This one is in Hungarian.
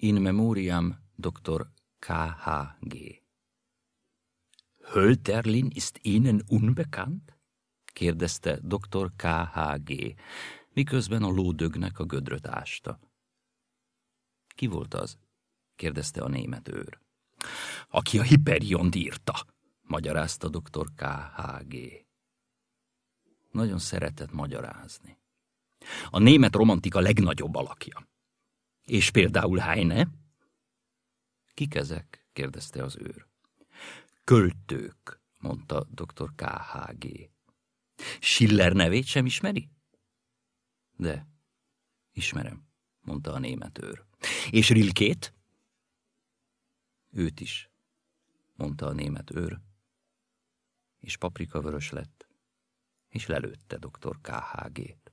In memoriam Dr. K.H.G. Hölterlin ist Ihnen unbekannt? kérdezte dr. K.H.G., miközben a lódögnek a gödröt ásta. Ki volt az? kérdezte a német őr. Aki a Hyperiont írta, magyarázta dr. K.H.G. Nagyon szeretett magyarázni. A német romantika legnagyobb alakja. És például Heine? Kik ezek? kérdezte az őr. Költők, mondta dr. K.H.G. Schiller nevét sem ismeri? De, ismerem, mondta a német őr. És Rilkét? Őt is, mondta a német őr, és paprika vörös lett, és lelőtte dr. KHG-t.